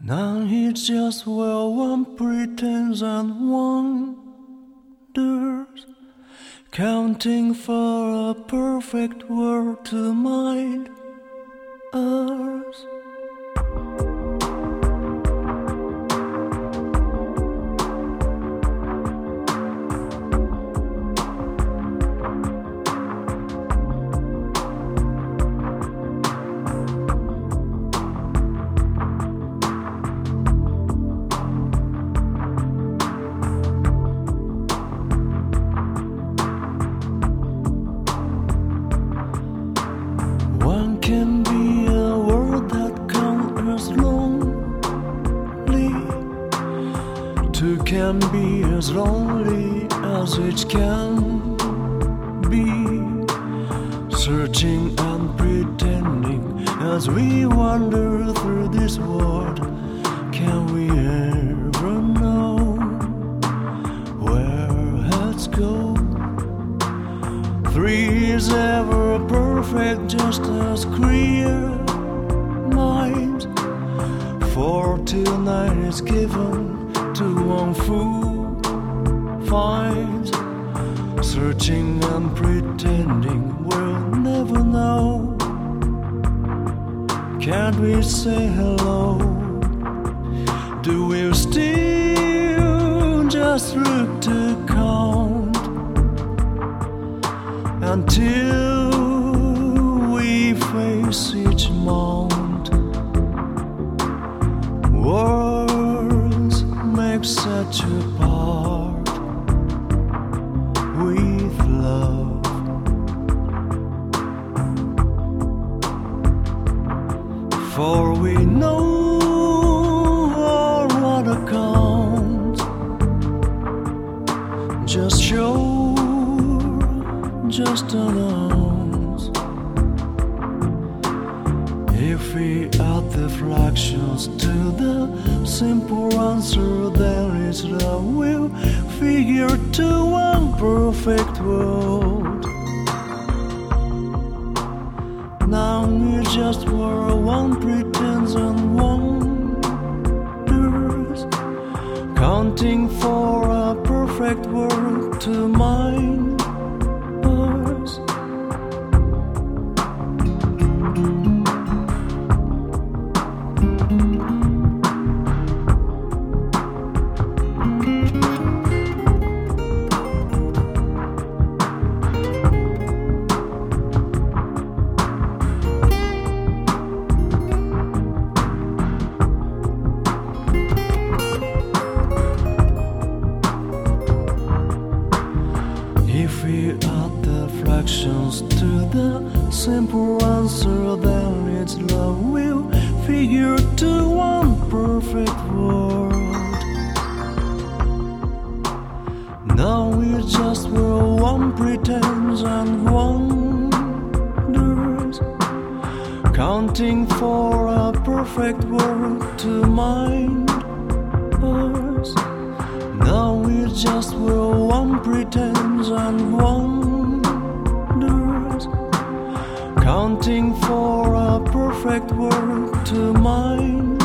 Now it's just where one pretends and wonders, counting for a perfect world to mind us. Can be as lonely as it can be. Searching and pretending as we wander through this world. Can we ever know where heads go? Three is ever perfect, just as clear mind. Four till nine is given to one fool finds. Searching and pretending, we'll never know. Can't we say hello? Do we still just look to count? until we face each mount. Words make such a part with love. For we know all what accounts just show, just announce. We add the fractions to the simple answer, then it's the will figure to one perfect world. Now we just were one pretends fractions to the simple answer, then it's love will figure to one perfect world. Now we just were one pretends and wonders, counting for a perfect world to mind us. Now we just were one pretends and wonders, Hunting for a perfect world to mine.